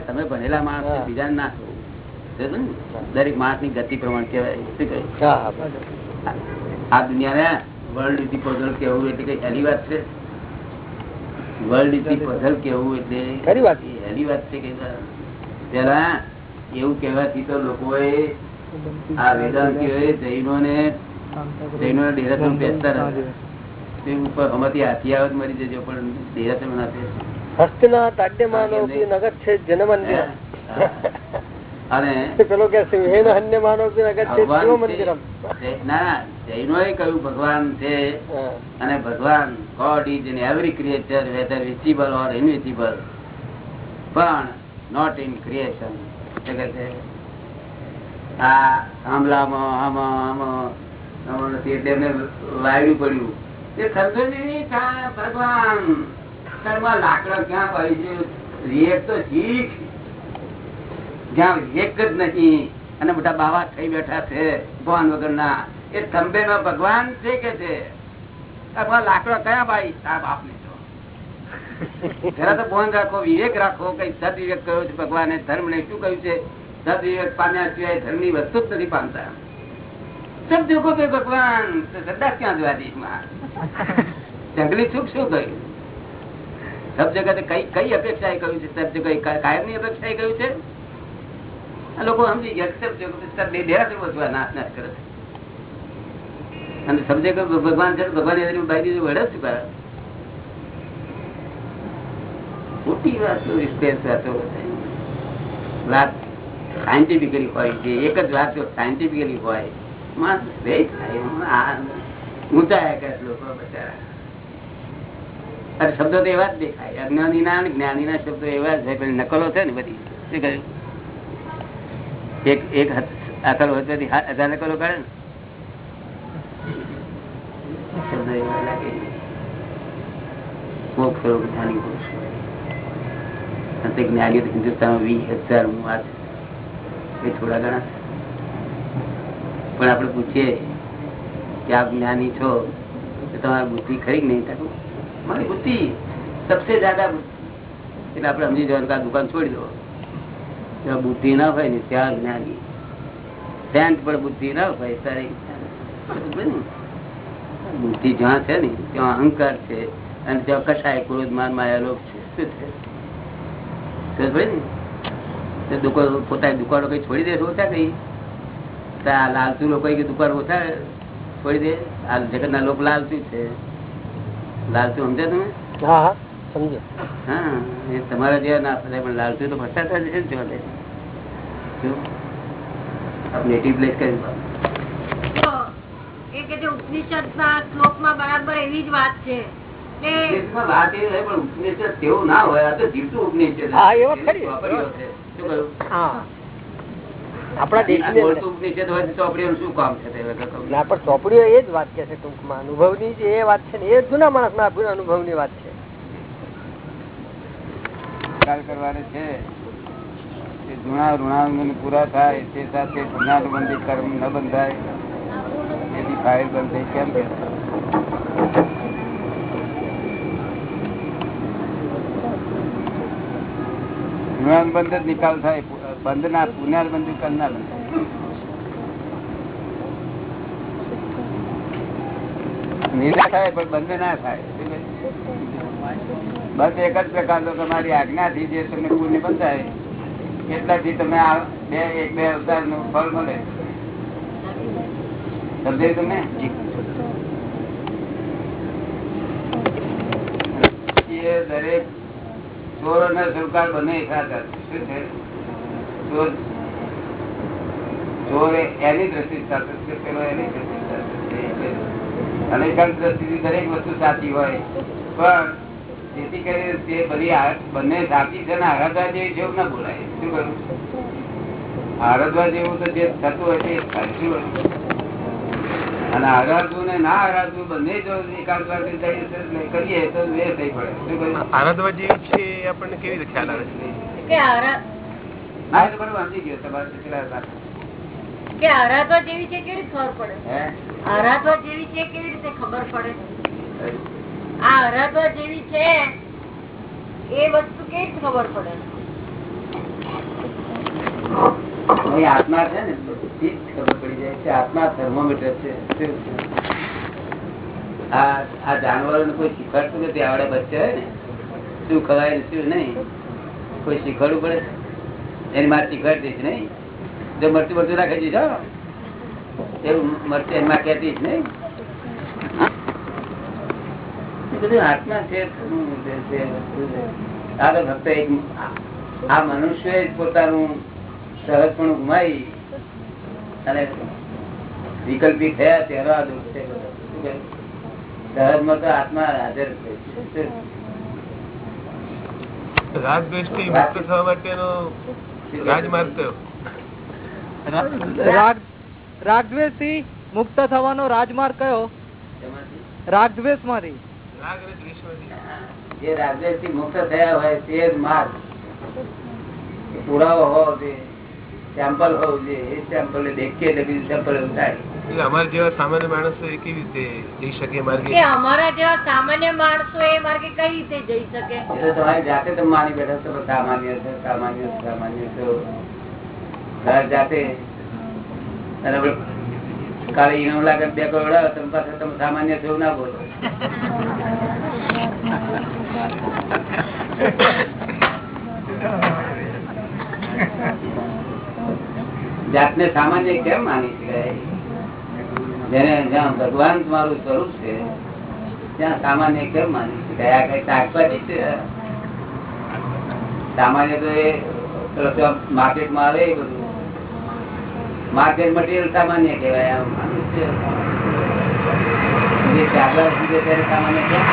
તમે ભણેલા માણસ બીજા ના ને? દરેક માણસની ગતિ પ્રમાણે કેવાય આ દુનિયા વર્લ્ડ ઇઝ પઝલ કેવું એટલે કઈ હેલી વાત છે વર્લ્ડ ઇઝ પઝલ કેવું એટલે ખરી વાત. છે કે પેલા એવું કહેવાથી તો લોકોએ આ વેદાંતિઓએ જૈનોને જૈનો ડેરાસન બેસતા રહ્યા. તે ઉપર હમણાંથી હાથી આવત મરી જજો પણ ડેરાસન ના બેસે. હસ્તના તાડ્યમાનો નગર છે જનમંદિર. અને પેલો કે સિંહેન હન્ય માનવ પી નગર છે શિવ ના જૈનોએ કહ્યું ભગવાન છે. અને ભગવાન God is in every creature whether visible or invisible પણ નોટ ઇન ક્રિએશન આ આમલામાં આમાં આમાં નથી એટલે એમને વાયડું પડ્યું. એ સમજો નહીં ભગવાન? તારમાં લાકડા ક્યાં પડી છે? વિવેક તો શીખ જ્યાં એક જ નથી. અને બધા બાવા થઈ બેઠા છે, ભગવાન વગરના. એ થંભે ભગવાન છે કે છે? લાકડો કયા ભાઈ આ બાપ ને જરા તો ભોન રાખો, વિવેક રાખો, કઈ સદ વિવેક કયો છે ભગવાને? ધર્મ ને શું કહ્યું છે? સદ વિવેક પામ્યા સિવાય ધર્મની વસ્તુ જ નથી પામતા. સબ જોખો ભગવાન શ્રદ્ધા ક્યાં જોવા દેશમાં જંગલી સુખ શું કહ્યું? સબ જગતે કઈ કઈ અપેક્ષા કહ્યું છે? સબ જગત કાયમની અપેક્ષા કહ્યું છે? લોકો સમજી ગયા સબ જગત બે નાશ નાશ કરે અને સમજે કે ભગવાન છે ભગવાન એની બાઈ દીધું વડે જ કરે ખોટી વાતો રિસ્પેસ વાતો વાત સાયન્ટિફિકલી હોય છે, એક જ વાત સાયન્ટિફિકલી હોય, માણસ આ લોકો બચારા. અરે શબ્દો તો એવા જ દેખાય. અજ્ઞાની ના જ્ઞાની ના શબ્દો એવા જ પેલી નકલો છે ને બધી. શું કહ્યું? એક એક અકલ હોય તો હજાર નકલો કરે ને. શબ્દો એવા જ્ઞાની પુરુષ હિન્દુસ્તાનમાં વીસ હજાર એ થોડા ઘણા પણ આપણે પૂછીએ કે આપ જ્ઞાની છો, તો તમારી બુદ્ધિ ખરી નહીં? તો મારી બુદ્ધિ સબસે જ્યાદા એટલે આપણે સમજી જવાનું કે દુકાન છોડી દો. જ્યાં બુદ્ધિ ના હોય ને ત્યાં જ્ઞાની. સેન્ટ પણ બુદ્ધિ ના હોય, ત્યારે બુદ્ધિ જ્યાં છે ને, ત્યાં અહંકાર છે અને ત્યાં કશાય ક્રોધ, માન, માયા છે. શું છે? દુકાન પોતાની દુકાનો કઈ છોડી દે ઓછા કઈ? લાલચુ લોકો દુકાન ઓછા છોડી દે. આ જગત ના લોકો લાલચુ છે. લાલચુ સમજે તમે? હા હા હા એ તમારા જેવા ના ફસાય પણ લાલચુ તો ફસાતા જ છે ને નેટિવ પ્લેસ કરી તો એ કે જે બરાબર એવી જ વાત છે. કે વાત એ પણ ઉપનિષદ તેવું ના હોય આ તો જીવતું ઉપનિષદ હા, એ ખરી. શું કહ્યું? હા. આપણા આ દેશની બોલતું અંદર ઉપનિષદ હોય તો ચોપડીઓનું શું કામ છે તે વખતે કહું. ના પણ ચોપડીઓ એ જ વાત કે છે ટૂંકમાં. અનુભવની જે એ વાત છે ને એ જૂના માણસ ના અનુભવની વાત છે. કરવાની છે કે જૂના ઋણાંગન પૂરા થાય તે સાથે પુનરાનુબંધિત કર્મ ન બંધાય. એની ફાઇલ બંધ થઈ કેમ કે ઋણાનુબંધ જ નિકાલ થાય. બંધ ના પુનરાનુબંધિત કરનાર નિર્ણય થાય પણ બંધ ના થાય. બસ એક જ પ્રકારનો તમારી આજ્ઞાથી જે તમને પુણ્ય બંધાય કેટલાથી તમે આ બે, એક, બે અવતારનું ફળ મળે. સમજાયું તમને? દરેક ચોર અને સરકાર બંને એકાદ શું છે? ચોર ચોર એની દ્રષ્ટિ સાથે છે પેલો એની દ્રષ્ટિ સાથે છે. અને એક દ્રષ્ટિથી દરેક વસ્તુ સાચી હોય. પણ જેથી કરી તે બધી બંને સાચી છે ને આરાધવા જેવી જેવું ના બોલાય. શું કરું આરાધવા જેવું તો જે થતું હોય તે સાચું હોય અને આરાધવું ને ના આરાધવું બંને જો એકાદ વાગે જઈએ કરીએ તો એ થઈ પડે. શું કહ્યું? આરાધવા જેવું છે એ આપણને કેવી રીતે ખ્યાલ આવે છે? આત્મા છે ને ખબર પડી જાય છે આત્મા થર્મોમીટર છે આ આ જાનવરોને કોઈ શીખવાડતું નથી આવડે બચ્ચે ને શું ખવાય ને શું નહીં કોઈ શીખવાડવું પડે? એની મારે શીખવાડી દઈશ નહીં. જો મરતું મરતું રાખે છે એવું મરતું એમાં કહેતી જ નહીં. બધું આત્મા છે થર્મોમીટર છે વસ્તુ છે. આ તો ફક્ત એક આ મનુષ્ય પોતાનું સહજપણું ગુમાવી અને વિકલ્પી થયા તેનો આ દુઃખ છે સહજમાં તો આત્મા હાજર છે. રાગ દ્વેષથી મુક્ત થવા માટેનો રાજમાર્ગ કયો રાગ રાગદ્વેષથી મુક્ત થવાનો રાજમાર્ગ કયો? રાગદ્વેષમાંથી જે રાગદ્વેષથી મુક્ત થયા હોય તે જ માર્ગ. પુરાવો હોવો જોઈએ. સેમ્પલ હોવું જોઈએ. એ સેમ્પલ દેખીએ એટલે બીજું સેમ્પલ એવું થાય. અમારા જેવા સામાન્ય માણસો એ કેવી રીતે જઈ શકે માર્ગે? અમારા જેવા સામાન્ય માણસો એ માર્ગે કઈ રીતે જઈ શકે? એ તો તમારી જાતે તમે માની બેઠા છો સામાન્ય છે સામાન્ય છે, સામાન્ય છો. જાતે. અને કાલે ઈનો લાગે બે કરોડ તમે પાસે તમે સામાન્ય છો ના બોલો. જાતને સામાન્ય કેમ માની શકાય? જેને જ્યાં ભગવાન તમારું સ્વરૂપ છે, ત્યાં સામાન્ય કેમ માની શકાય? આ કઈ શાકભાજી છે? સામાન્ય તો એ માર્કેટમાં આવે બધું. માર્કેટ મટીરિયલ સામાન્ય કહેવાય, આમ માનું છે. સામાન્ય કેમ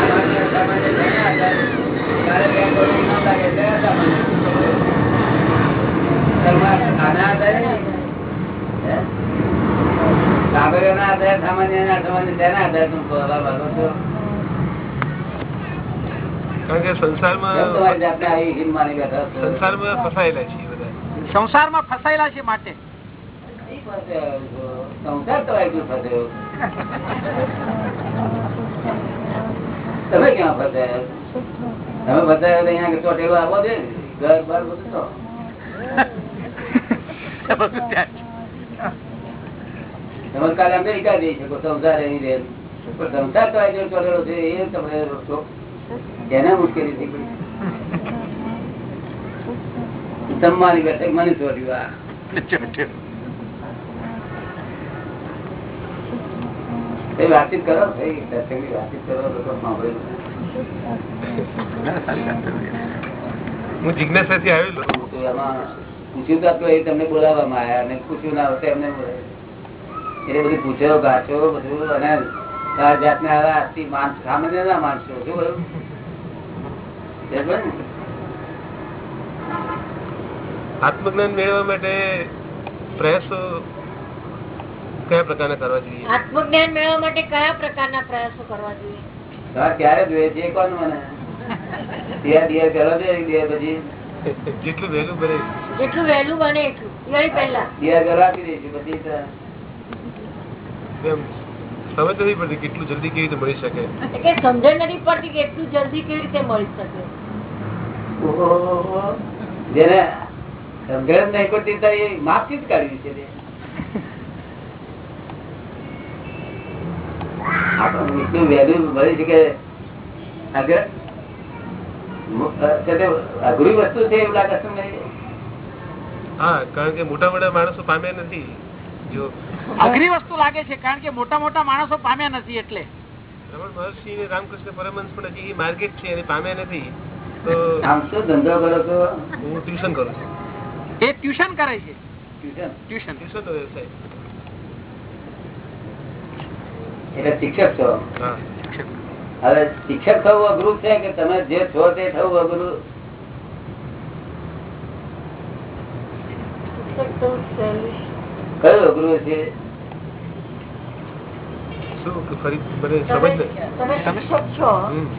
સામાન્ય સામાન્ય છે ને અત્યારે. ત્યારે બે કરોડ ઇનામ લાગે ત્યારે સામાન્ય. તમારે આના આધારે નહીં. હે? કાગળિયાના આધારે સામાન્ય ના સામાન્ય તેના આધારે તમે બોલવા માંગો છો કારણ કે સંસારમાં ફસાયેલા છીએ બધા સંસારમાં ફસાયેલા છે માટે. સંસાર ફસાયો? તમે ક્યાં ફસાયા? તમે ફસાયા અહીંયા ચોટેલો આવવો છે? ઘર બાર બધું શકો, સંસાર અહીં રહે પણ સંસાર તો આ જો ચોટેલો છે, એ તમે રોકશો. એને મુશ્કેલી થઈ પડી તમારી બેઠક મને ચોર્યું આ. વાતચીત કરો. વાતચીત કરો હું જિજ્ઞાસાથી આવેલો તો પૂછ્યું તો એ તમને બોલાવવામાં આવ્યા અને પૂછ્યું ના હશે એમને એટલે બધું પૂછ્યો ગાછો બધું અને તાર જાતને હવે આજથી માણસ સામાન્ય ના માણસો શું બોલું? બરાબર આત્મજ્ઞાન મેળવવા માટે પ્રયાસો કયા પ્રકારના કરવા જોઈએ? આત્મજ્ઞાન મેળવવા માટે કયા પ્રકારના પ્રયાસો કરવા જોઈએ? સર ક્યારે જોઈએ? છે કોણ મને? દિયા દિયા કરો છે દિયા પછી? જેટલું વહેલું બને જેટલું વહેલું બને એટલું. દિવાળી પહેલા. દિયા કરો આપી દઈશું પછી તો. સમજ નથી પડતી કેટલું જલ્દી કેવી રીતે મળી શકે. એટલે કે સમજણ નથી પડતી કે એટલું જલ્દી કેવી રીતે મળી શકે. ઓહો. જેને સમજણ જ નહીં પડતી તો એ માપથી જ કાઢવી છે તે. આપણને એટલું વહેલું મળી છે કે આગળ મુ- અ, છે તે અઘરી વસ્તુ છે એવું લાગે છે હા કારણ કે મોટા મોટા માણસો પામ્યા નથી. જો અઘરી વસ્તુ લાગે છે કારણ કે મોટા મોટા માણસો પામ્યા નથી એટલે. રમણ મહર્ષિ ને રામકૃષ્ણ પરમહંસ પણ હજી માર્કેટ છે એને પામ્યા નથી. તો આમ શું ધંધો કરો છો. હું ટ્યુશન કરું છું. એ ટ્યુશન કરે છે. ટ્યુશન? ટ્યુશન. ટ્યુશન વ્યવસાય. એટલે શિક્ષક છો. હા. હવે શિક્ષક થવું અઘરું છે કે તમે જે છો તે થવું અઘરું? કયું અઘરું છે?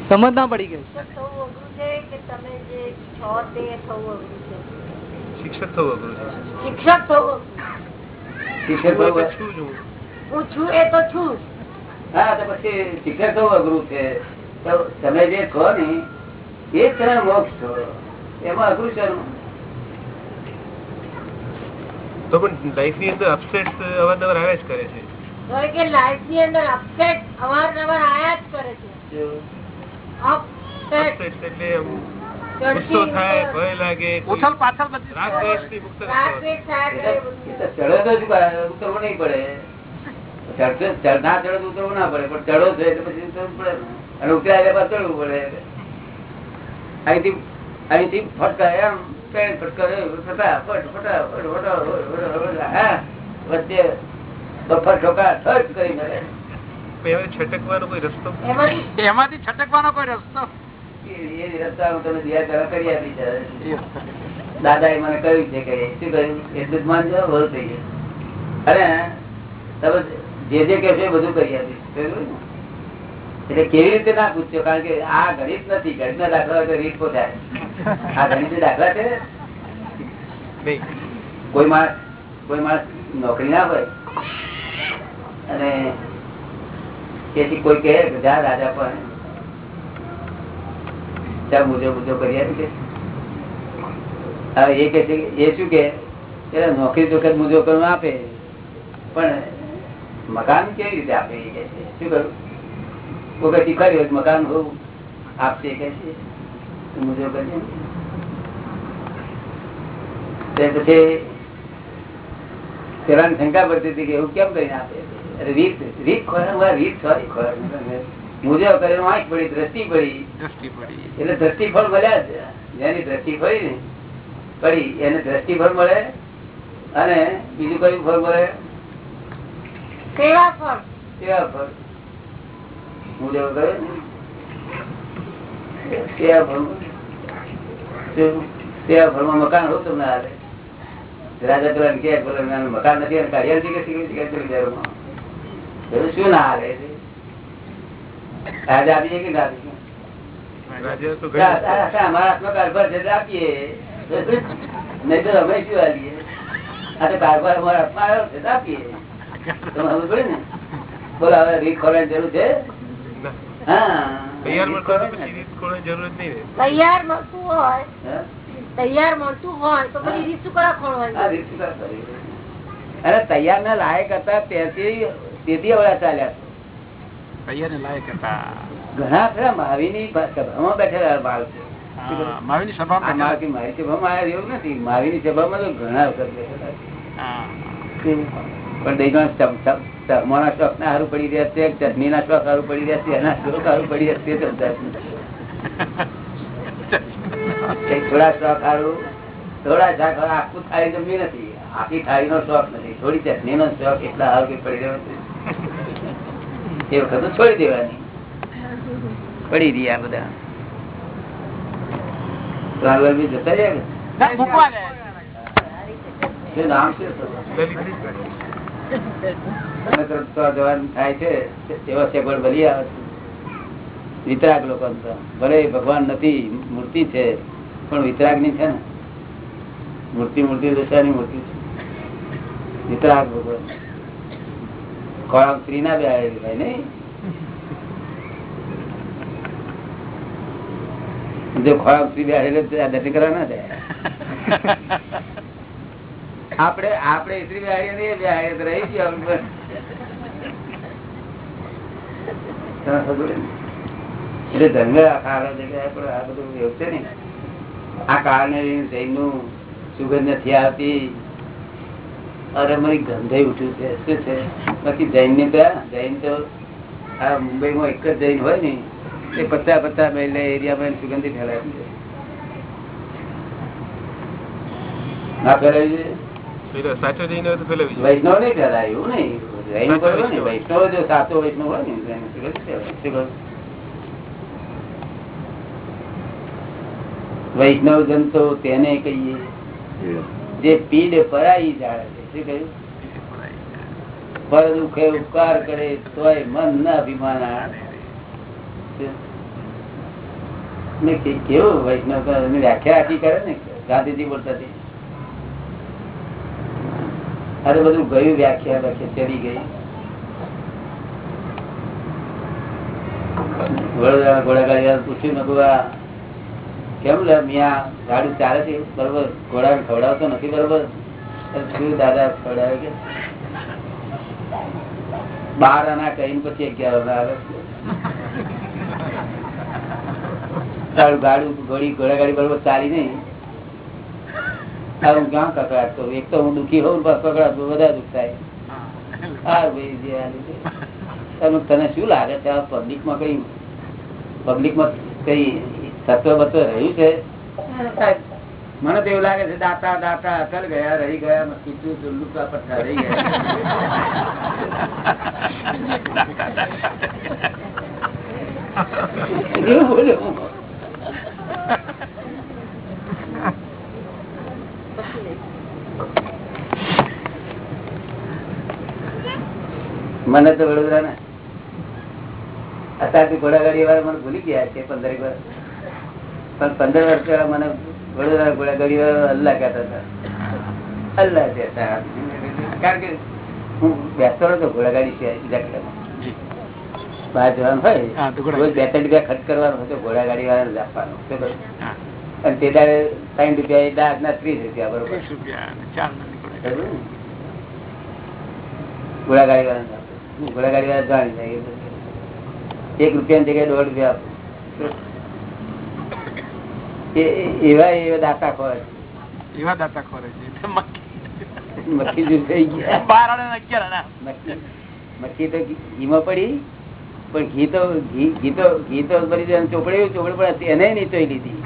સમજ ના પડી ગઈ. શિક્ષક થવું અઘરું છે શિક્ષક થવું શિક્ષક થવું હું છું હું. હું છું એ તો છું. હા તો પછી શિક્ષક તો અઘરું છે. તો તમે જે કહો ને એ જ તમે મોક્ષ છો. એમાં અઘરું છે તો પણ લાઈફની અંદર અપસેટ અવારનવાર આવ્યા જ કરે છે. કે લાઈફની અંદર અપસેટ અવારનવાર આયા જ કરે છે. અપસેટ અપસેટ એટલે ગુસ્સો થાય ભય લાગે ઉથલ પાછળ બધી રાગ દ્વેષથી મુક્ત થાય. ચડે તો ઉતરવું નહીં પડે. ચડશે- ના ચડે તો ઉતરવું ના પડે પણ ચડો છે એટલે પછી ઉતરવું પડે. અને ઉતર્યા એટલે ચડવું પડે. અહીંથી અહીંથી ફટકા એમ પેન ફટકા ફટાફટ ફટાફટ ફટાફટ હા વચ્ચે બફર ઠોકા સર્ચ કરી મળે છટકવાનો કોઈ રસ્તો? એમાંથી છટકવાનો કોઈ રસ્તો? દાદા એ મને કહ્યું છે કે શું કહ્યું? એટલું જ માનજો બહુ થઈ ગયું. અરે તમે જે જે કહેશો બધું કરી આપીશ. એટલે કેવી રીતે ના પૂછ્યો કારણ કે આ ગણિત નથી. ગણિત ના દાખલા હોય રીત પોતાય આ ગણિત દાખલા છે કોઈ માણસ કોઈ માણસ નોકરી ના હોય અને તેથી કોઈ કહે જા રાજા પણ ચા મુજો મુજો કરી આપી કે. હવે એ કે છે એ શું કે નોકરી તો મુજો કરવા આપે પણ મકાન કેવી રીતે આપે એ કે છે? શું કરું? કોઈ કઈ શીખવાડ્યું હોય તો મકાન હોવું આપશે કે છે? તો તે પછી પેલા શંકા પડતી હતી કે એવું કેમ કરીને આપે? રીત રીત ખોરાક રીત સોરી ખોરાક મુજો કરીને આંખ પડી દ્રષ્ટિ પડી. એટલે દ્રષ્ટિફળ મળ્યા છે જેની દ્રષ્ટિ પડી ને પડી એને દ્રષ્ટિફળ મળે અને બીજું કયું ફળ મળે? ફળ ફળ હું જેવું કહ્યું ફળ ફળમાં મકાન હોતું તમને આવે રાજા પેલા કે બોલે મકાન નથી અને કાર્યાલય કે શીખવી શું ના આવે રાજા આપીએ કે ના આપીએ અમારા હાથમાં કારભાર છે આપીએ. નહીં તો અમે શું આપીએ આ તો કારભાર અમારા હાથમાં આવ્યો છે આપીએ. બોલો હવે રીત ખોરવાની જરૂર છે? ના. હા. તૈયાર મળતો ને હોય? તૈયાર મળતું હોય? તો પછી રીત શું તૈયાર ના લાયક હતા તેથી તેથી હવે ચાલ્યા તૈયાર ને લાયક હતા. ઘણા ખરા માવીની સભામાં બેઠેલા બાળ છે. હા, માવીની સભામાં આયા એવું નથી. માવીની સભામાં તો ઘણા વખત બેઠેલા. પણ દહીંનો ચમ- ચમ- ચરમાના શોખ ના સારું પડી રહ્યા છે ચટણી ના શોખ સારું પડી રહ્યા છે એના શોખ સારું પડી રહ્યા છે થોડા શોખ સારું થોડા શાક આખું થાળી જમવી નથી. આખી થાળી નો શોખ નથી. થોડી ચટણી નો શોખ એટલા સારું કઈ પડી રહ્યો નથી. એ વખત છોડી દેવાની. પડી રહ્યા બધા. બી જતા રહ્યા ને? ના, અમે તરફ જવાનું થાય છે, એવા સગવડ ભલી આવે છે. વિતરાગ લોકો ભલે ભગવાન નથી, મૂર્તિ છે, પણ વિતરાગની છે ને. મૂર્તિ મૂર્તિ, દશાની મૂર્તિ છે. વિતરાગ ભગવાન. ખોરાક સ્ત્રી ના બે નહીં જો ખોરાક સ્ત્રી બે દર્શન કરવા ના જાય આપણે આપણે એટલી બેહાડીએ નહીં તો રહી? એટલે આલો આ બધું એવું છે ને. આ કારણે જૈનનું સુગંધ નથી આવતી. અરે, મારી ગંધાઈ ઉઠ્યું છે. શું છે? બાકી જૈન ને ત્યાં જૈન તો આ મુંબઈમાં એક જ જૈન હોય ને, એ પચાસ પચાસ એરિયા એરિયામાં સુગંધી ફેલાવી છે ના ફેલાવી છે વૈષ્ણવ નહીં ફેલાય એવું નહીં. જૈન બરોબર ને વૈષ્ણવ જો સાચો વૈષ્ણવ હોય ને તો? વૈષ્ણવ જન તેને કહીએ. જે પીડ પરાઈ જાણે છે. શું કહ્યું? પર દુખે ઉપકાર કરે તોય મન ના અભિમાન કેવું વૈષ્ણવ? વ્યાખ્યા આખી કરે ને ગાંધીજી બોલતા અરે બધું ગયું, વ્યાખ્યા લખે ચડી ગઈ. વડોદરા ઘોડાગાડી પૂછ્યું આ કેમ લે? મિયા ગાડું ચાલે છે? બરોબર? ઘોડા ખવડાવતો નથી બરોબર? શું દાદા ખવડાવે કે? બાર આના કહીને પછી અગિયાર આના આવે. તારું ગાડું, ઘોડી, ઘોડાગાડી બરોબર ચાલી નહીં. તારું ક્યાં કકડાટ કરું એક તો હું દુઃખી હોઉં કકડાટ બધા દુઃખ થાય. તને શું લાગે છે? આ પબ્લિકમાં કઈ પબ્લિકમાં કઈ તત્વ બત્વ રહ્યું છે? મને તો એવું લાગે છે દાતા દાતા અકલ ગયા રહી ગયા કીધું ચુલ્લું કા રહી ગયા. એવું બોલ્યો હું. મને તો વડોદરા ને અત્યારથી ઘોડાગાડી વાળા મને ભૂલી ગયા છે પંદર વર્ષ પણ પંદર વર્ષ પહેલા મને વડોદરા ઘોડાગાડી વાળા અલ્લાહ કહેતા હતા. અલ્લાહ કહેતા કારણ કે હું બેસતો હતો ઘોડાગાડી બીજા કલામાં બહાર જવાનું હોય તો રોજ બે ત્રણ રૂપિયા ખર્ચ કરવાનો હતો ઘોડાગાડી વાળાને જ આપવાનો. અને તે દાડે ત્રણ રૂપિયા એ દાળ ના ત્રીસ રૂપિયા બરોબર? ઘોડાગાડી વાળાને આપો. ઘોડાગાડી વાળા જાણી જાય એક રૂપિયા જગ્યાએ દોઢ રૂપિયા એવા એવા દાતા ખોરે એવા દાતા ખોરે થઈ ગયા. મક્ખી તો ઘીમાં પડી પણ ઘી તો ઘી ઘી તો ઘી તો પડી. ચોપડી ચોપડી પણ હતી. એને નહીં લીધી.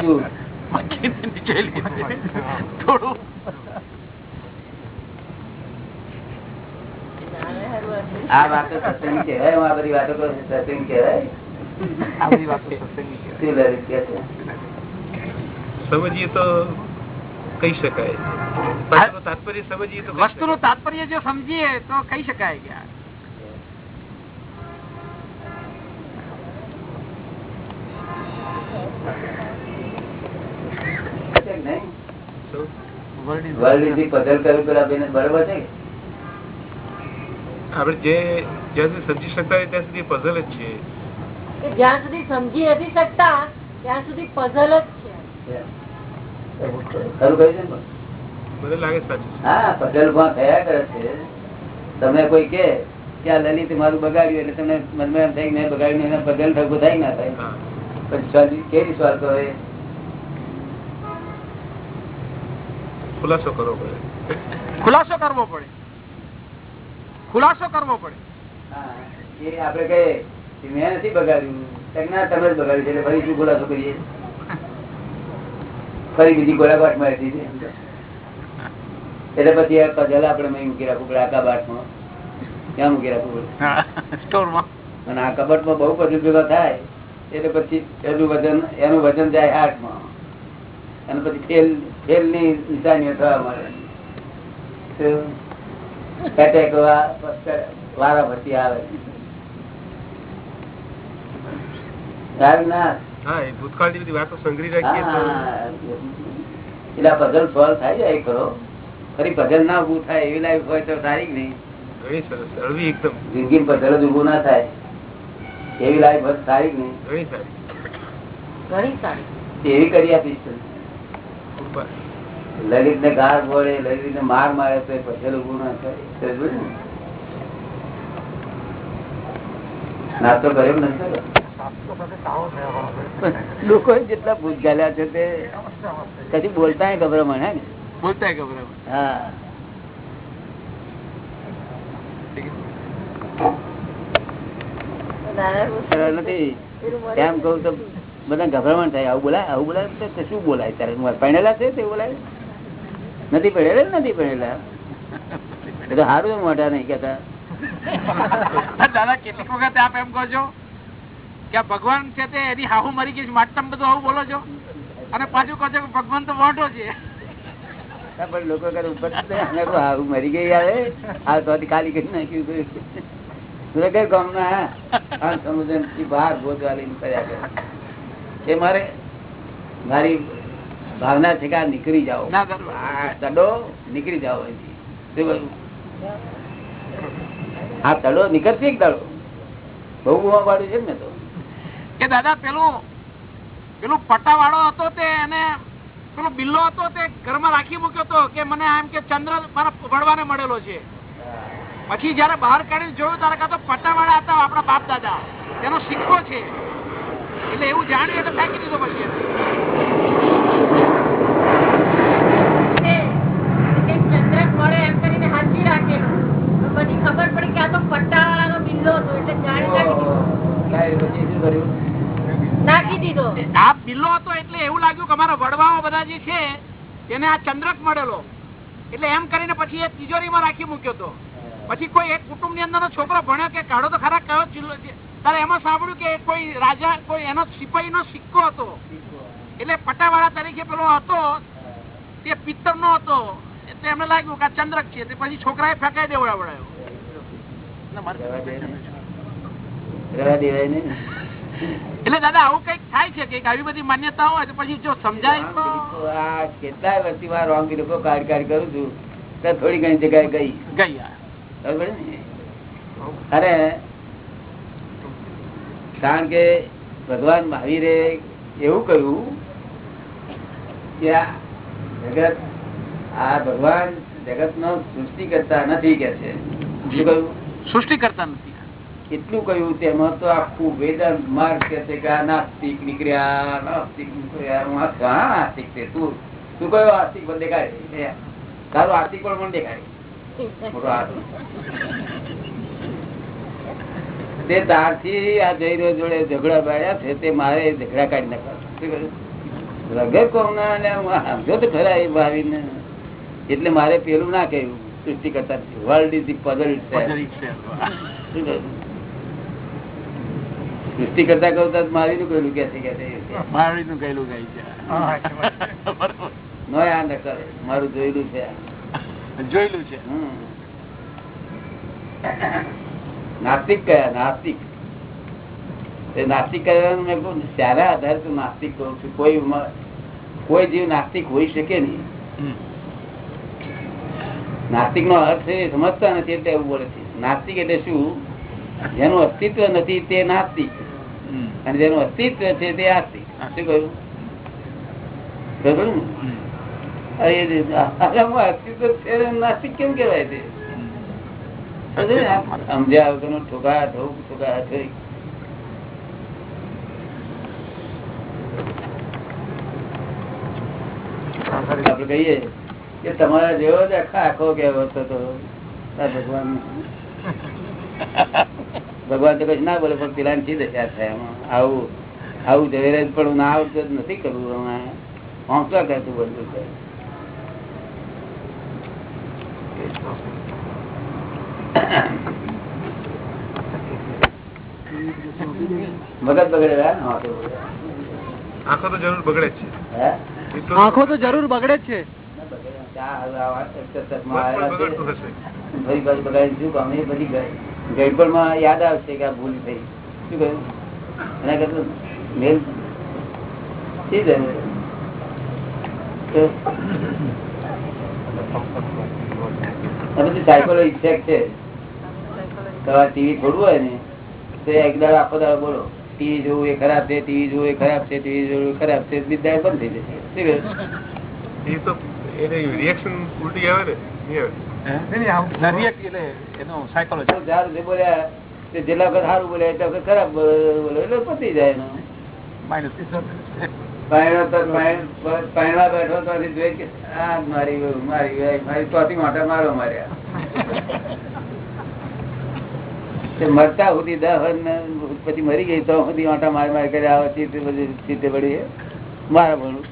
શું? મક્ખીને થોડું આ વાતો સત્સંગ કહેવાય હું આ બધી વાતો કરું છું, સત્સંગ કહેવાય આ બધી વાતો સત્સંગની કહેવાય. શું લલિત કહે છે? સમજીએ તો કહી શકાય વાતનું તાત્પર્ય સમજીએ તો કહી વસ્તુનું તાત્પર્ય જો સમજીએ તો કહી શકાય કે આ છે કે નહીં? શકાય. શું? વર્લ્ડ વિધિ પઝલ કરવી પેલા બેને બરોબર છે કે? આપણે જે જ્યાં સુધી સમજી શકતા ત્યાં સુધી પઝલ જ છે. જ્યાં સુધી સમજી નથી શકતા ત્યાં સુધી પઝલ જ છે. ખરું કહ્યું છે ને? મને લાગે સાચું છે. હા પઝલમાં થયા કરે છે. તમને કોઈ કે લલિત મારું બગાડ્યું એટલે તમને મનમાં એમ થાય મેં બગાડ્યું એના પઝલ થયું થાય ના થાય. પછી કેવી સવાલ કરો એ? ખુલાસો કરવો પડે. ખુલાસો કરવો પડે. ખુલાસો કરવો પડે. એ આપણે કહીએ કે મેં નથી બગાડ્યું. ના તમે જ બગાડ્યું છે ફરી શું ખુલાસો કરીએ? ફરી બીજી ગોળાબાટ મારી દીધી. એટલે પછી આ આપડે મૂકી રાખવું પડે આ કબાટમાં ક્યાં મૂકી રાખવું પડે અને આ કબટમાં બહુ બધું ભેગા થાય એટલે પછી એનું વજન એનું વજન જાય હાથમાં. અને પછી ફેલ ફેલની નિશાનીઓ થવા મળે એટેક વારા ભરતી આવે. ના હા ભૂતકાળની બધી વાતો સંગ્રહી રાખીએ એટલે પઝલ સોલ્વ થાય જાય ખરો ફરી પઝલ ના ઉભું થાય એવી લાઈફ હોય તો સારી જ નહીં? ઘણી સરસ હળવી એકદમ. જિંદગી પઝલ જ ઉભું ના થાય. એવી લાઈફ હોય સારી જ નહીં? ઘણી સારી. ઘણી સારી. એવી કરી આપીશ. લલિત ને ગાળ પડે લલિત ને માર મારે તો પછેલું ગુણ થાય. નાસ્તો કર્યો નથી. લોકો જેટલા ભૂત ગાલ્યા છે તે કદી બોલતા ગભરામણ હે ને? બોલતા ગભરામણ હા. સરળ નથી. એમ કહું તો બધા ગભરામણ થાય. આવું બોલાય? આવું બોલાય? શું બોલાય? તારે ભણેલા છે તે બોલાય? નથી ભણેલા નથી ભણેલા એ તો સારું મોટા નહીં કેતા દાદા કેટલીક વખત આપ એમ કહો છો કે ભગવાન છે તે એની હાહુ મરી ગઈ માટમ બધું આવું બોલો છો? અને પાછું કહો છો કે ભગવાન તો મોટો છે. પણ લોકો ઉપર મરી ગઈ આવે આ તો ખાલી કરી નાખ્યું ગામના આ બહાર ગોતવા લઈને ફર્યા કરે. એ મારે મારી ભાવના છે કે નીકળી જાઓ. દડો નીકળી જાઓ? આ તળો નીકળશે એક દાડો બહુ ગુવા પાડ્યું છે ને તો. કે દાદા પેલું પેલું પટ્ટાવાળો હતો તે એને પેલો બિલ્લો હતો તે ઘરમાં રાખી મૂક્યો હતો કે મને એમ કે ચંદ્ર મારા ભણવાને મળેલો છે. પછી જયારે બહાર કાઢીને જોયું ત્યારે કાં તો પટ્ટાવાળા હતા આપણા બાપ દાદા. તેનો સિક્કો છે. એટલે એવું જાણ્યું એટલે ફેંકી દીધો પછી એને. તે- તે ચંદ્રક મળે એમ કરીને હાંચી રાખેલું. પછી ખબર પડી કે આ તો પટ્ટાવાળાનો બિલ્લો હતો એટલે જાણી નાખી દીધો કાંઈ પછી શું કર્યું? નાખી દીધો. આ બિલ્લો હતો એટલે એવું લાગ્યું કે અમારા વડવાઓ બધા જે છે તેને આ ચંદ્રક મળેલો. એટલે એમ કરીને પછી એ તિજોરીમાં રાખી મૂક્યો હતો પછી કોઈ એક કુટુંબની અંદર છોકરો ભણ્યો કે કાઢો તો ખરા કયો જિલ્લો છે. તારે એમાં સાંભળ્યું કે કોઈ રાજા કોઈ એનો સિપાહી નો સિક્કો હતો. એટલે પટ્ટાવાળા તરીકે પેલો હતો તે પિત્તર નો હતો. એમને લાગ્યું કે ચંદ્રક છે તે પછી છોકરાએ ફેંકાઈ દેવડાવડાયો. એટલે દાદા આવું કંઈક થાય છે કે આવી બધી માન્યતાઓ હોય તો પછી જો સમજાય? તો આ કેટલાય વર્ષથી માં રોંગ લોકો કાર્યકારી કરું છું તો થોડી ઘણી જગ્યાએ ગઈ. ગઈ બરોબર ને? અરે કારણ કે ભગવાન મહાવીરે એવું કહ્યું કે જગત આ ભગવાન જગત નો સૃષ્ટિ કરતા નથી કે છે. સૃષ્ટિ કરતા નથી. એટલું કહ્યું તેમાં તો આખું વેદન માર્ગ કે છે કે આ નાસ્તિક નીકળ્યા નાસ્તિક નીકળ્યા હું હા નાસ્તિક છે. તું તું કયો આસ્તિક પણ દેખાય? તારું આસ્તિક પણ મને દેખાય? મોટો આસ્તિક. તે તારથી આ જઈ જોડે ઝઘડા પાડ્યા છે તે મારે ઝઘડા કાઢી નાખવા? રગર કોમ ના સમજો તો ખરા એ ભાવીને. એટલે મારે પેલું ના કહ્યું? સૃષ્ટિ કરતા વર્લ્ડ ઇઝ પઝલ સૃષ્ટિ કરતા કરતા મારી નું કહેલું કે છે. છે. નો આ મારું જોયેલું છે. જોયેલું છે. નાસ્તિક કયા? નાસ્તિક. એ નાસ્તિક કહેવાનું મેં કહું સારા આધારે તું નાસ્તિક કહું છું. કોઈ કોઈ જીવ નાસ્તિક હોઈ શકે નહીં. નાસ્તિક નો અર્થ એ સમજતા નથી એટલે એવું બોલે છે. નાસ્તિક એટલે શું? જેનું અસ્તિત્વ નથી તે નાસ્તિક. અને જેનું અસ્તિત્વ છે તે આસ્તિક. શું કહ્યું? અસ્તિત્વ છે નાસ્તિક કેમ કેવાય ને? સમજ્યા ઠોકા ઠોક ઠોકા ઠોક. આપડે કહીએ કે તમારા જેવો જ આખા આખો કેવો હતો તો. ભગવાન ભગવાન તો કઈ ના બોલે પણ પેલા ની દશા થાય એમાં? આવું આવું ઝવેરાત પણ ના આવડતું નથી કરવું એમાં હોંસલા કરતું બધું છે. મગજ બગડે. આંખો તો જરૂર બગડે જ છે. એ તો આંખો તો જરૂર બગડે જ છે. ફરી પાછું બગાડીને શું કામ? એ બધી ગઈ- ગઈપણમાં યાદ આવશે કે આ ભૂલ થઈ શું કહ્યું એના કરતા મેલ શી જરૂર? સાયકોલો ઇફેક્ટ છે તમારે ટીવી છોડવું હોય ને તો એક દાડો આખો દાડો બોલો ટીવી જોવું એ ખરાબ છે ટીવી જોવું એ ખરાબ છે ટીવી જોવું ખરાબ છે બીજા બંધ થઈ જશે શું કહ્યું? એ એને રિએક્શન ઉલટી આવે ને એ આવે. સારું જે બોલ્યા તે જેટલા વખત સારું બોલ્યા એટલા વખત ખરાબ બોલે એટલે પતી જાય એનો. પાયણો તો પાયણ- પાયણવા બેઠો તો હજી જોઈ કે આ મારી મારી મારી ચોથી મોટા મારો માર્યા. મરતા સુધી દસ પછી મરી ગઈ તો સુધી ઓટા મારી મારી કરી આવે ચીતે પડી મારા ભણું.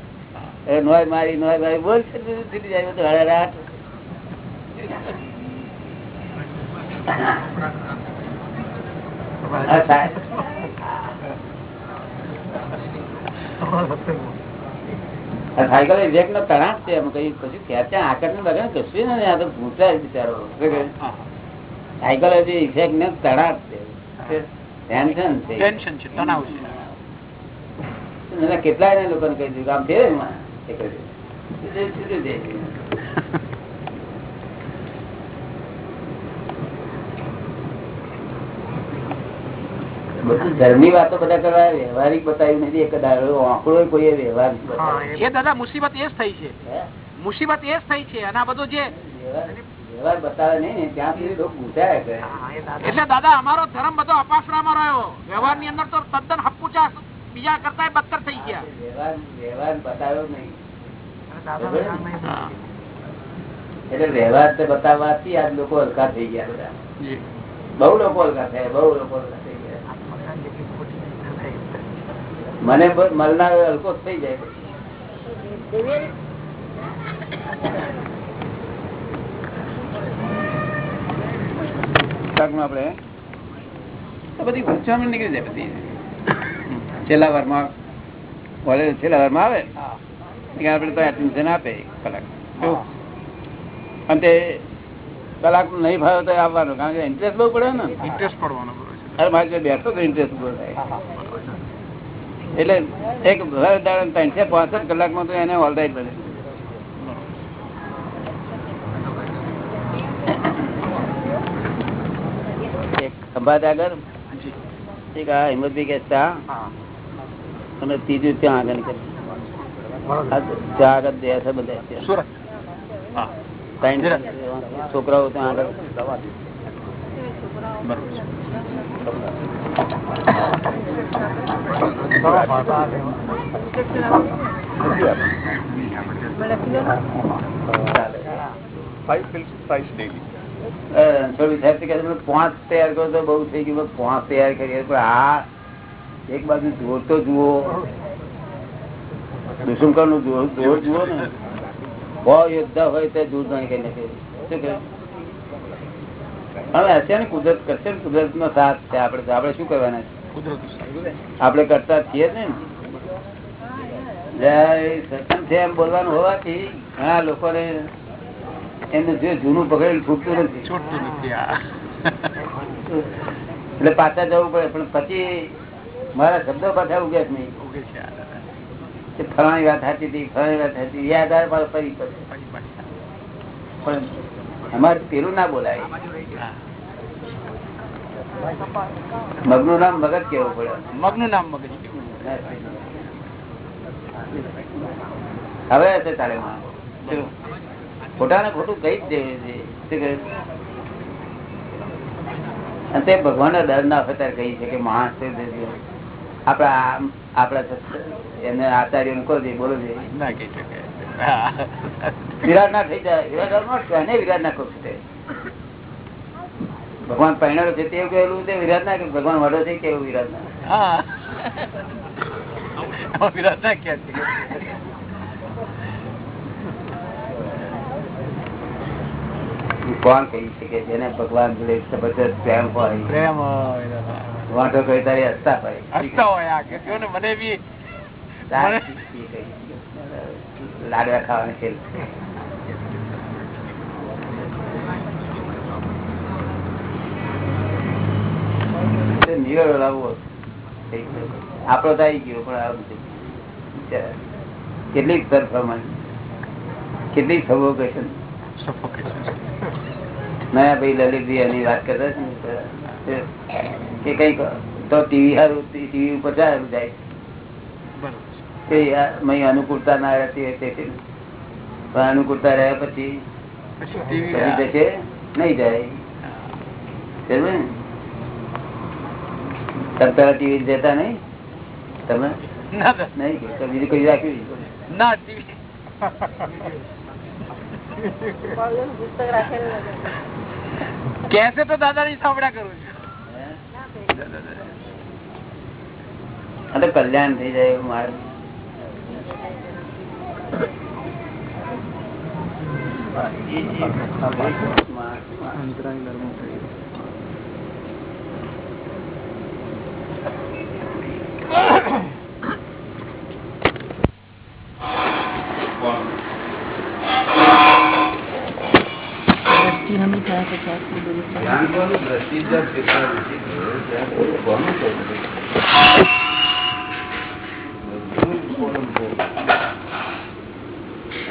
નોય મારી નોય મારી. બોલ છૂટી જાય આ સાયકલ ઇફેક્ટ નો તણાટ છે એમ કઈ કશું ત્યાં આકર ને બગાડ કશું નથી આ તો ભૂતા બિચારો. સાયકોલોજી ઇફેક્ટ ને તણાટ છે. ટેન્શન છે. ટેન્શન છે તણાવ છે. કેટલાય ને લોકોને કહી દીધું આમ ફેર એમાં. બધું ધર્મની વાતો બધા કરવા વ્યવહારિક બતાવ્યું નથી એક આંકડો કોઈ વ્યવહાર એ દાદા મુસીબત એ જ થઈ છે. મુસીબત એ જ થઈ છે અને આ બધું જે વ્યવહાર બતાવે નહીં ને ત્યાં સુધી લોકો પૂછાયા એટલે દાદા અમારો ધર્મ બધો અપાસરામાં રહ્યો. વ્યવહારની અંદર તો તદ્દન હપ્પુચા બીજા કરતા બદતર થઈ ગયા વ્યવહાર વ્યવહાર બતાવ્યો નહીં એટલે વ્યવહાર તો બતાવવાથી આજ લોકો હલકા થઈ ગયા બધા બહુ લોકો હલકા થયા બહુ લોકો હલકા થઈ ગયા મને બ- મળનાર હલકો જ થઈ જાય આપણે તો બધી ગુંચવામણ નીકળી જાય બધી છેલ્લા વારમાં કોલેજ છેલ્લા વારમાં આવે ત્યાં આપણે તો એડમિશન આપે કલાક? અને તે કલાક નહીં ભાવે તો આવવાનું કારણ કે ઇન્ટરેસ્ટ બહુ પડે ને. ઇન્ટરેસ્ટ પડવાનો અરે મારી જોડે બેઠો તો ઇન્ટરેસ્ટ ઊભો થાય. એટલે એક ભર દાડો ત્રણસો પાંસઠ કલાકમાં તો એને ઓલરાઈટ બને ખંભાત આગળ એક આ હિંમતભાઈ કે અને ત્રીજું ત્યાં આગળ કરે આ ત્યાં આગળ દે છે બધા ત્યાં. સુરત. ત્રણ છોકરાઓ ત્યાં આગળ. અ, થોડી થાય તો કે તમે પાંચ તૈયાર કરો તો બહુ થઈ ગયું બસ પાંચ તૈયાર કરીએ. પણ આ એક બાજુ જોર તો જુઓ. દુષ્મકરનું જોર જોર જુઓ ને. બહુ યોદ્ધા હોય તો જોર જાણી કઈ નથી. શું કહે? હવે હશે ને કુદરત કરશે ને કુદરત નો સાથ છે. આપડે આપડે શું કરવાના છે? આપડે કરતા છીએ ને. સત્સંગ છે એમ બોલવાનું હોવાથી ઘણા લોકોને એમનું જે જૂનું પકડેલું છૂટતું નથી. છૂટતું નથી એટલે પાછા જવું પડે. પણ પછી મારા શબ્દો પાછા ઉગે જ નહીં. કે ફલાણી વાત સાચી હતી ફલાણી વાત હતી. એ આધાર પર ફરી પણ અમારે પેલું ના બોલાય. મગનું નામ મગજ કેવું પડે. મગનું નામ મગજ હવે હશે તારે ખોટા ને ખોટું કઈ જ દેવું છે. ભગવાન ભગવાન ડર ના હોય ત્યારે કહી છે કે માણસ તે આપણા સત્સ- એને આચાર્ય કહો છે બોલો છે. ના કહી શકાય. વિરાટ ના થઈ જાય. વિરાટ ના થાય વિરાટ ના કહું ભગવાન પહેણેલો છે તેવું કહેલું તે વિરાટ ના ભગવાન વડો છે કેવું વિરાટ ના. વિરાટ ના કે કોણ કહી શકે? જેને ભગવાન જોડે જબરદસ્ત પ્રેમ હોય. પ્રેમ હોય વાંધો કરી તારી હસતા હોય હસતા હોય આ ને મને બી કહી. લાડવા ખાવાની લાવવો આપડો થઈ ગયો પણ કેટલીક છે. બિચારા. સફોકેશન સરફરમાન નયા ભાઈ લલિતભાઈ એની વાત કરતા છે કે કંઈક તો ટીવી સારું ટીવી ઉપર સારું જાય. કે અનુકૂળતા ના રહેતી તેથી. પણ અનુકૂળતા રહ્યા પછી જશે નહીં જાય. તમે ટીવી જતા નહીં? તમે? ના નહીં બીજું કઈ રાખ્યું ના ટીવી. કેસે તો દાદાની સાંભળ્યા કરું છું કલ્યાણ થઈ જાય એવું મારે થઈ કોનું? નથી થયો. ધ્યાન કોનું છે? બધું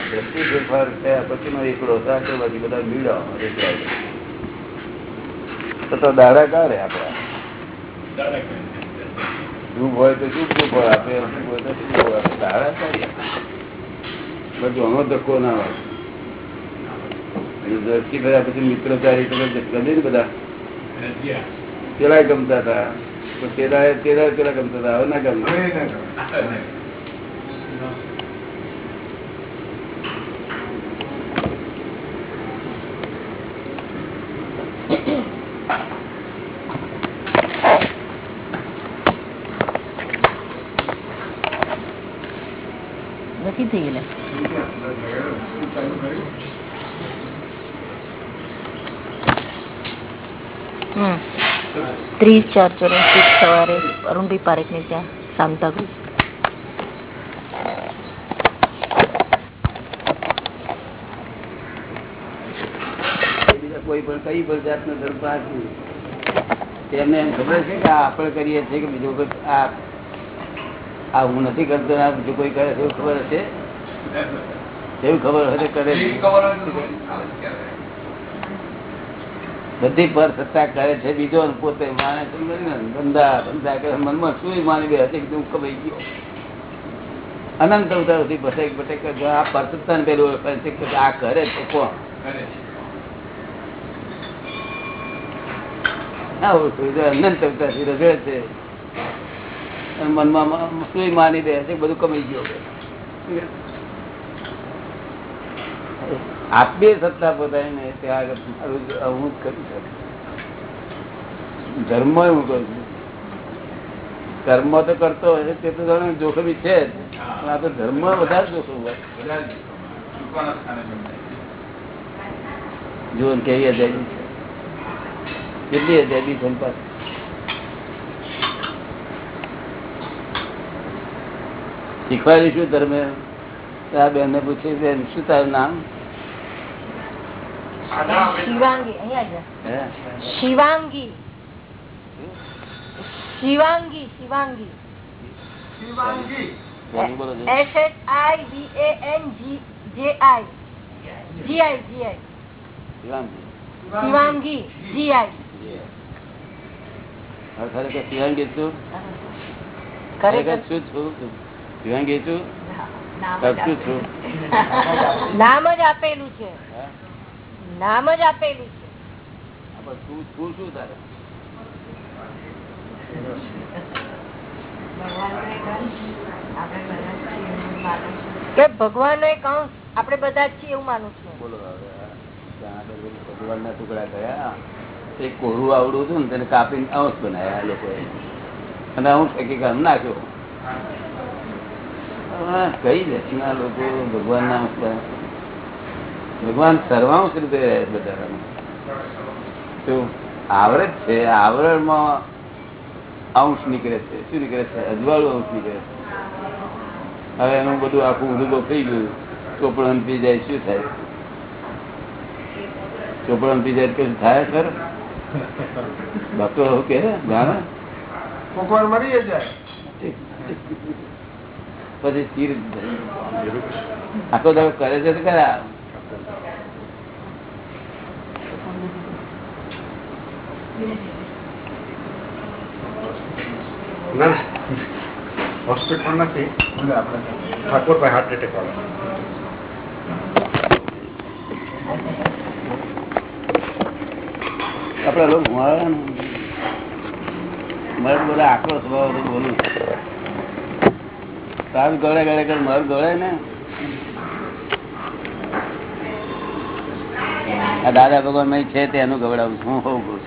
દ્રષ્ટિ ફેરફાર થયા પછીનો એકડો સાચો બાકી બધા બીડો તો તો દાડા કાઢે આપડા દુઃખ હોય તો શું આપે, શું દુઃખ હોય? તારા તારી. બધું ધક્કો ના અને દ્રષ્ટિ કર્યા પછી મિત્રચારી ગમે ને બધા? પેલા ગમતા હતા. પેલા પેલા પેલા ગમતા હતા હવે ના ગમતા નથી થઈ ગયેલા હમ. ત્રીસ ચાર ચોરાસી સવારે અરુણભાઈ પારેખ ત્યાં સાંતાક્રુઝ કોઈ પણ કઈ પણ જાતનો ધર્મ નહીં. તેમને એમ ખબર છે કે આપણે કરીએ છીએ કે બીજો કોઈ આ હું નથી કરતો આ બીજું કોઈ કરે એવું ખબર હશે એવું ખબર હશે કરે બધી પર સત્તા કરે છે બીજો પોતે માને ધંધા ધંધા કરે. મનમાં શું માની બે હતી હું કમાઈ ગયો. અનંત અવતાર સુધી ભટેક ભટેક આ પરસત્તા પેલું આ કરે છે કોણ? અનંત અવતારથી રજે છે. મનમાં શું માની દે છે બધું કમાઈ ગયો. આત્મીય સત્તા પોતાની ત્યાં હું જ કરી શકું. ધર્મ હું કરું છું. કર્મ તો કરતો હોય તે તો જાણે જોખમી છે પણ આ તો ધર્મ વધારે જોખમ હોય. જુઓ કેવી અજાયબી છે. કેટલી અજાયબી પાસે? શીખવાડી શું ધર્મ. આ બેન ને પૂછ્યું બેન શું તારું નામ? શિવાંગી અહીંયા? શિવાંગી શિવાંગી શિવાંગી બોલો, બોલો S H I B A N G J I G આઈ જી આઈ શિવાંગી. શિવાંગી જી આઈ ખરેખર શિવાંગી છું ખરેખર ખરેખર શું છું શિવાંગી છું નામ જ આપેલું. નામ જ આપેલું છે? નામ જ આપેલું છે. કે ભગવાન નો એક અંશ આપડે બધા છીએ એવું માનું છું. બોલો ભગવાન ભગવાનના ટુકડા ગયા એક કોરું આવડું હતું ને તેને કાપીને અંશ બનાવ્યા આ લોકોએ. અને અંશ ઘર નાખ્યો. કઈ જાતના લોકો ભગવાનના અંશ બનાવે? ભગવાન સર્વાંશ રૂપે રહે છે બધા શું આવરત છે. આવરણમાં અંશ નીકળે છે. શું નીકળે છે? અજવાળું અંશ નીકળે છે. હવે એનું બધું આખું ઊંધું થઈ ગયું. ચોપડન પી જાય શું થાય? ચોપડન પી જાય કશું થાય સર ડોક્ટર એવું કે જાણે? પછી ચીર આખો દાડો કરે છે તો કરા ના હોસ્પિટલ નથી. ઠાકોરભાઈ હાર્ટ એટેક વાળા. આપડે લોકો મળે ને. મર બોલે આકરો સ્વભાવ હતો બોલું. તાર ગળે ગળે કરે મર ગળે ને. આ દાદા ભગવાનમાં છે તેનું ગવડાવું છું. હું હોઉં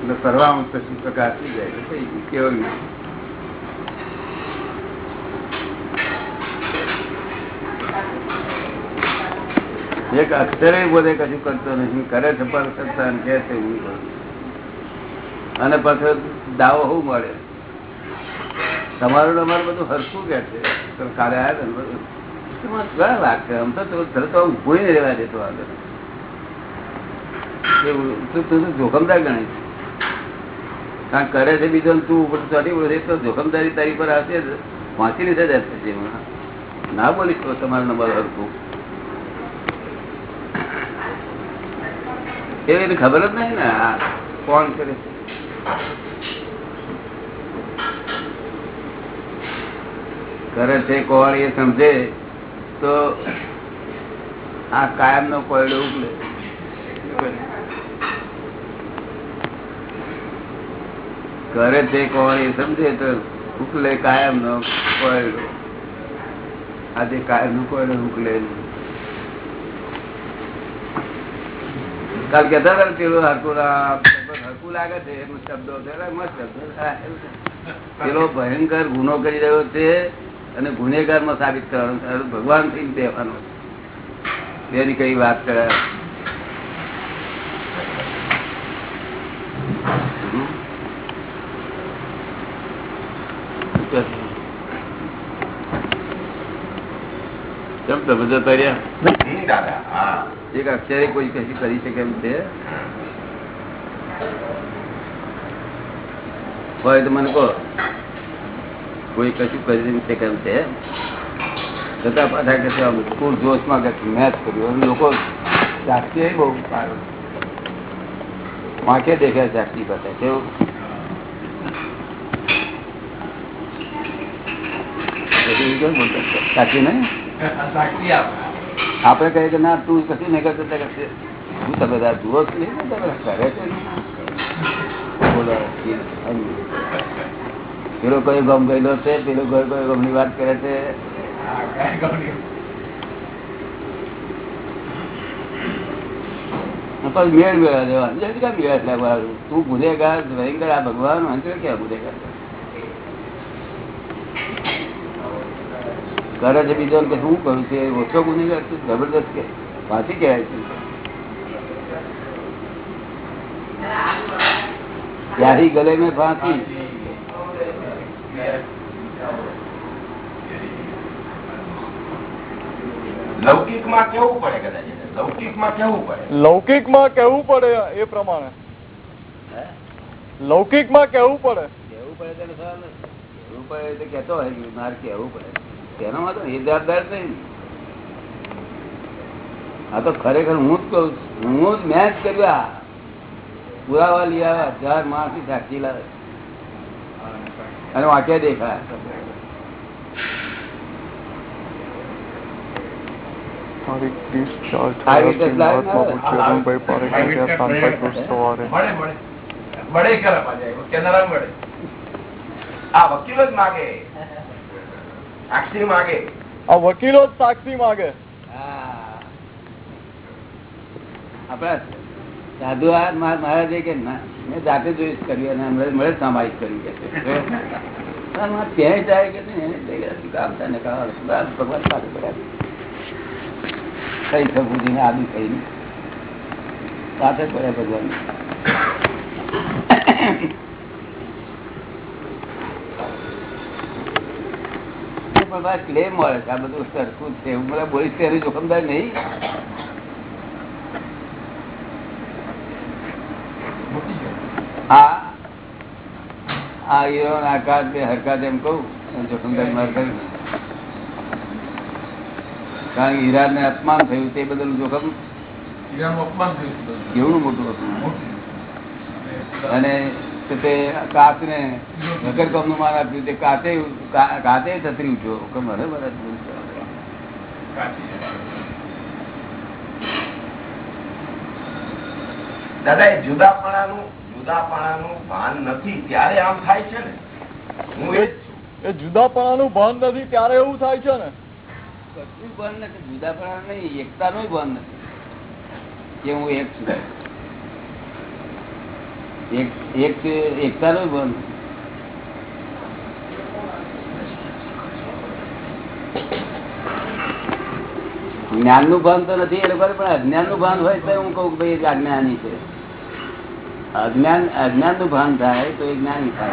એટલે સર્વાંશ પછી પ્રકાશ જાય? કેવું. એક અક્ષરે બોલે કશું કરતો નથી કરે છે પર સત્તા કે છે અને પાછો દાવો શું મળે? તમારું અમારું બધું હરખું કે છે? કાલે આવ્યા લાગશે? આમ તો તું ભૂલી રહેવા દેતો આગળ. તો ગણાય ગણીશ કારણ કરે છે બીજો તું ઉપર પડે તો જોખમદારી તારી પર આવશે વાંચી લીધે જ હશે ના બોલીશ તો તમારો નંબર હરખું. એવી ખબર જ નહીં ને? કોણ કરે. કરે છે કોણ એ સમજે. તો આ કાયમ નો કોયડો ઉકલે કરે તે કોણ એ સમજે તો ઉકલે કાયમ નો કોયડો. આજે કાયમનું કોયડો ઉકલે કાલ કેતા હતા પેલો હરકુલા હરકું લાગે છે, એમ શબ્દો મસ્ત શબ્દો. પેલો ભયંકર ગુનો કરી રહ્યો છે અને ગુનેગારમાં સાબિત કરવાનો ભગવાનથી દેવાનો એની કઈ વાત કરે હમ? કેમ તમે જતા રહ્યા હમ, દાદા હા. એક અક્ષરે કોઈ કશું કરી શકે એમ છે? હોય તો મને કહો. કોઈ કશું કરી શકે એમ છે? છતાં પાછા કે છે આમ ફૂલ જોશમાં કે મેચ કર્યું. અને લોકો જાગતી બહુ સારું. વાંખે દેખાય જાગતી પાછા કેવું? પછી કેમ બોલતા? સાચી નહીં? આપડે કહીએ કે ના, તું કશું નહીં કરતો શું તમે તાર જુઓ કરે ને? પેલો કયો ગમ ગયેલો છે પેલો ઘર કયો ગમની વાત કરે છે. પણ મેળ મેળા દેવા જલ્દી કામ તું ગુનેગાર ભયંકર આ ભગવાન અંતર ક્યાં ગુનેગાર કરે છે બીજો કે શું કરું છે ઓછો ગુનેગાર છે જબરદસ્ત કે વાંચી કહેવાય છે. ત્યાંથી ગલે મેં ફાંસી લૌકિકમાં કેવું પડે કદાચ? લૌકિક કેવું પડે? લૌકિકમાં કેવું પડે એ પ્રમાણે. હે? લૌકિકમાં કેવું પડે? કેવું પડે એટલે નથી. પડે તો કહેતો હોય મારે કેવું પડે? તેનો વાંધો એ જવાબદાર નહીં આ તો ખરેખર હું જ કઉ છું. હું જ મેચ જ કર્યા. પુરાવા લઈ આવ્યા. હજાર માણસ સાક્ષી લાવે. અને વાંકે દેખાય. બડે મળે આ વકીલ જ માગે. સાક્ષી માગે. આ વકીલો જ સાક્ષી માગે. આપડા સાધુ મહારાજે કે ના, મેં જાતે જોઈશ કર્યું અને મળે સામાયિક કર્યું કે. ક્યાંય જાય કે ને ભગવાન પાસે પડ્યા. થઈ સબુજીને આદુ થઈને સાથે પડ્યા ભગવાન. પણ ક્લેમ મળે છે. આ બધું સરખું છે. હું બધા બોલીશ તો એની જોખમદાર નહીં. હા. આ હીરો આકાર બે હરકત એમ કહું. જોખમદાર મારે કહ્યું કારણ કે હીરા ને અપમાન થયું તે બદલ જોખમ. અપમાન થયું કેવું મોટું હતું અને તે કાચ ને નગર કોમનું માર આપ્યું તે કાચે કાચે છત્રી ઉઠ્યો. કે મને મને ભૂલ છે. દાદા એ જુદાપણાનું જુદાપણાનું ભાન નથી. ત્યારે આમ થાય છે ને? હું એ એ જુદાપણાનું ભાન નથી ત્યારે એવું થાય છે ને? કશું ભાન નથી. જુદાપણા નહીં એકતા નું ભાન નથી. કે હું એક છું. એક એક એકતા. જ્ઞાનનું ભાન તો નથી, એ લોકો પણ અજ્ઞાનનું ભાન હોય તો હું કઉ ભાઈ એ અજ્ઞાની છે. અજ્ઞાન અજ્ઞાનનું ભાન થાય તો એ જ્ઞાની થાય.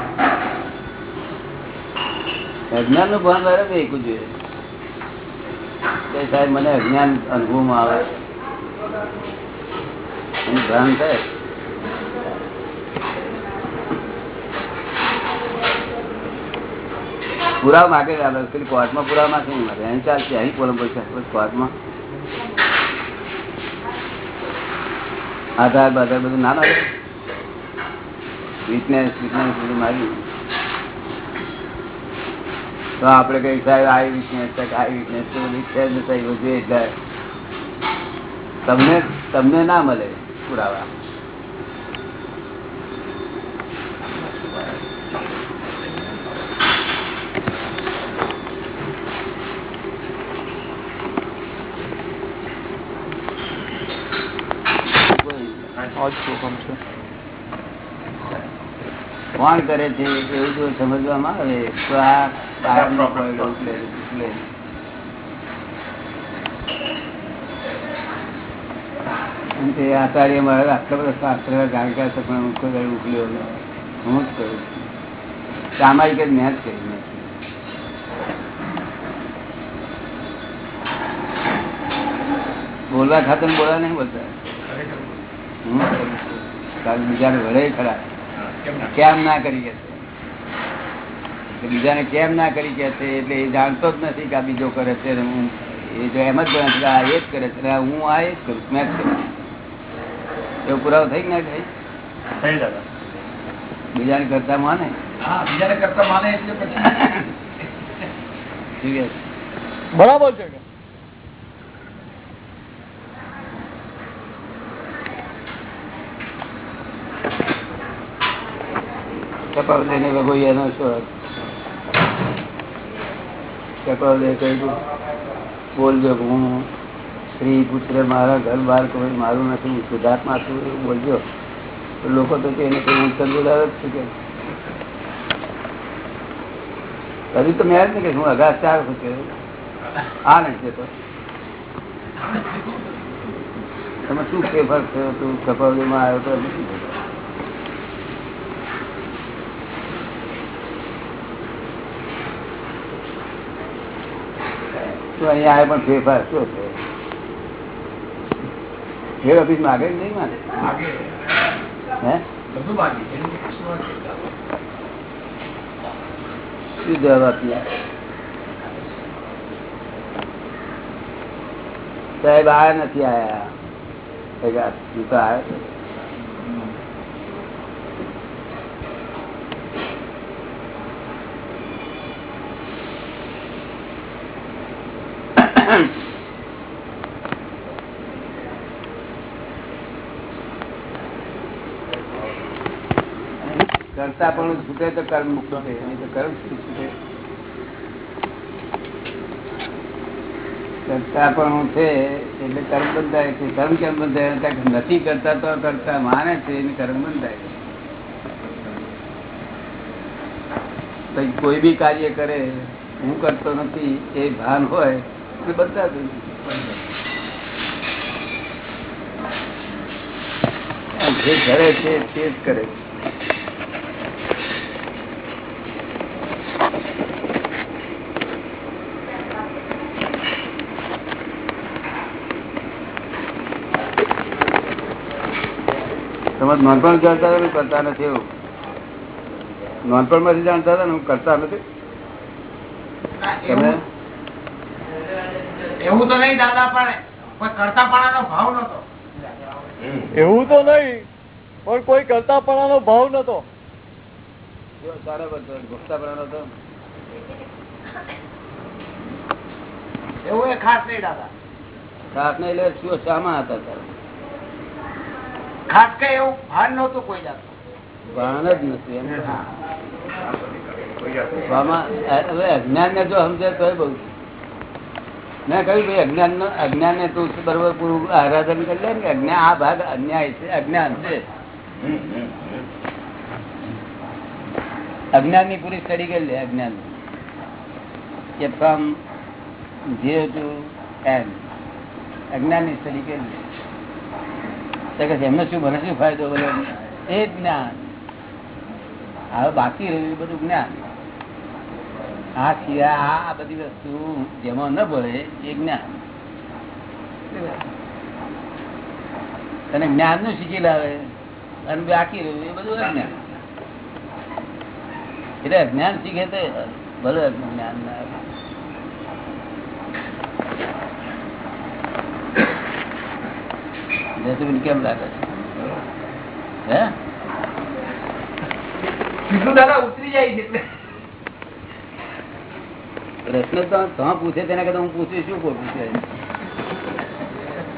અજ્ઞાનનું ભાન બરાબર એકું જોઈએ. સાહેબ, મને અજ્ઞાન અનુભવમાં આવે. ભાન થાય. પુરાવા માગે કોર્ટમાં પુરાવા માં શું મારે અહીં ચાલશે, અહીં કોલમ પૈસા કોર્ટમાં. આધાર, બાધાર બધું ના માગે. વિટનેસ વિટનેસ બધું મારી તો આપડે કઈ સાહેબ આ વિટનેસ આ વિટનેસ તો જ નથી એટલે તમને તમને ના મળે પુરાવા કોઈ કોણ કરે છે એવું જો સમજવામાં આવે તો આ. તે આચાર્ય મારા આટલા બધા શાસ્ત્ર જાણકાર છે પણ ઉકલ્યો. હું જ કરું છું. સામાયિક જ મેં જ કરી નથી બોલવા ખાતર બોલા નહીં બોલતા હું જ કરું છું. કારણ કે બીજાને વળે ખરા. કેમ ના કરી કે છે? બીજાને કેમ ના કરી કે છે એટલે એ જાણતો જ નથી કે આ બીજો કરે છે હું એ જો એમ જ ગણે છે આ એ જ કરે છે. અને હું આ એ જ કરું મેં જ કરું એવો પુરાવો થઈ ના થઈ? બીજા ને બીજાને કરતા માને? હા બીજાને કરતા માને એટલે પછી બરાબર છે લઈને એનો શું કપાળ કહ્યું બોલજો હું સ્ત્રી પુત્ર મારા ઘર બાર કોઈ મારું નથી, હું શુદ્ધાત્મા છું બોલજો લોકો તો કે કઈ હું ચંદુલાલ જ છું કે. હજુ તો મેં જ ને કે હું અગાસ ચાર છું કે. આ નથી તો તમે શું ફેરફાર થયો તું કપાળીમાં આવ્યો તો નથી તો અહીંયા આવે પણ ફેરફાર શું છે ફેર ઓફિસ માગે કે નહીં માગે? શું જવાબ આપીએ સાહેબ આ નથી આયા. હું તો આવ્યો છું. પણ છૂટે તો કર્મ મુક્ત છે નહીં તો કર્મ શું છૂટે? કરતા પણ છે, એટલે કર્મ બંધાય છે. કર્મ કેમ બંધાય? નથી કરતા તો કરતા માને છે, એને કર્મ બંધાય કોઈ બી કાર્ય કરે, હું કરતો નથી, એ ભાન હોય એટલે બધા જે કરે છે, તે જ કરે છે. નોનપણ જાણતા હતા કરતા નથી એવું? નોનપણમાંથી જાણતા હતા ને હું કરતા નથી? તમે એવું તો નહીં દાદા પણ કોઈ કરતાપણાનો ભાવ નતો એવું તો નહીં પણ કોઈ કરતાપણાનો ભાવ નતો એવું એ ખાસ નહીં દાદા. ખાસ ને એટલે શું શામાં હતા તારા? ખાસ કઈ એવું ભાન નતું કોઈ જાતનું. ભાન જ નથી અજ્ઞાન ને જો સમજે તો બહુ મેં કહ્યું ભાઈ અજ્ઞાન અજ્ઞાન ને તું બરોબર પૂરું આરાધન કરી લે ને અજ્ઞાન આ ભાગ અન્યાય છે અજ્ઞાન છે. અજ્ઞાનની પૂરી સ્ટડી કરી લે અજ્ઞાન કે ફ્રોમ ઝીરો ટુ એન અજ્ઞાનની સ્ટડી કરી લે. એમને શું મને શું ફાયદો બધો એ જ્ઞાન. હવે બાકી રહ્યું બધું જ્ઞાન. આ સિવાય આ બધી વસ્તુ જેમાં ન ભળે એ જ્ઞાન. અને જ્ઞાનનું શીખી લાવે અને બાકી રહ્યું એ બધું અજ્ઞાન. એટલે અજ્ઞાન શીખે તો ભલે જ્ઞાન ના આવે. જસુબેન કેમ લાગે છે? પ્રશ્ન તો તો પૂછે તેના કરતા હું પૂછું શું ખોટું પૂછે?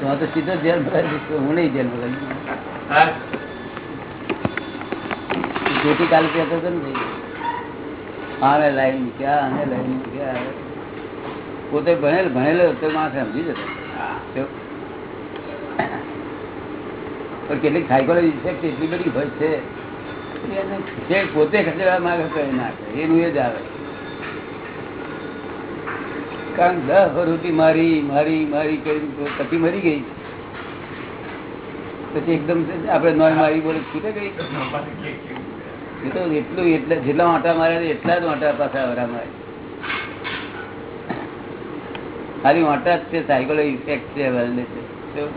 તો તો સીધો જેલ ભરાઈ. હું નહીં જેલ ભરાઈ જોટી કાલ કહેતો હતો ને આને લાઈન ક્યાં આને લાઈન ક્યાં? પોતે ભણેલ ભણેલો તો માણસ સમજી જતો તો પણ કેટલીક સાયકોલોજી ઇફેક્ટ એટલી બધી હોય છે. જે પોતે ખસેડવા માંગે તો એ ના એનું એ જ આવે. કારણ દસ વર્ષથી મારી મારી મારી કરી પછી મરી ગઈ. પછી એકદમ આપણે નોય મારી બોલે છૂટે ગઈ. એ તો એટલું એટલે જેટલા આંટા માર્યા એટલા જ આંટા પાછા વરા મારે ખાલી આંટા જ છે સાયકોલોજી ઇફેક્ટ છે વેલનેસ છે.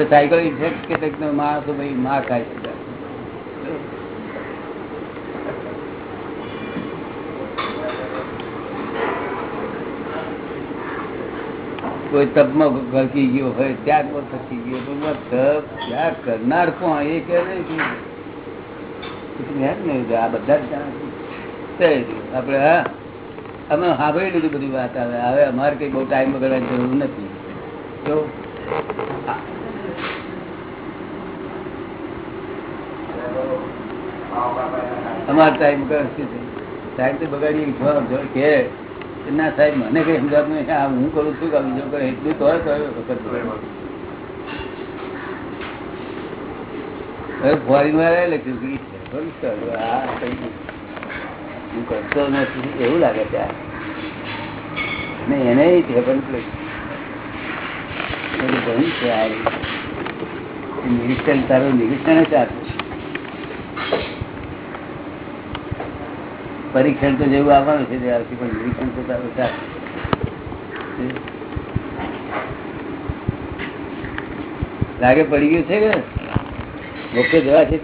એટલે સાયકલ ઇફેક્ટ કે કંઈક માણસો ભાઈ માં ખાય છે. કોઈ તપમાં ગળકી ગયો હોય, ત્યાં કોઈ થકી ગયો. તો બસ તપ ત્યાગ કરનાર કોણ? એ કે નહીં જ આ બધા જ. આપણે, હા, અમે સાંભળી લીધું બધી વાત. આવે હવે અમારે કઈ બહુ ટાઈમ બગાડવાની જરૂર નથી. તો અમારો ટાઈમ ટાઈમ તો બગાડી કે ના સાહેબ, મને કઈ સમજાતું નહીં આ હું કરું છું કે બીજો કરે એટલું તો વખત ફોરી વાળા લખ્યું છે. હું કરતો નથી. એવું લાગે છે. ને એને છે પણ નિરીક્ષણ, તારું નિરીક્ષણ જ આપે પરીક્ષણ તો જેવું આવવાનું છે તે પણ નિરીક્ષણ તો તારું લાગે પડી ગયું છે કે? મોક્ષે જવા છે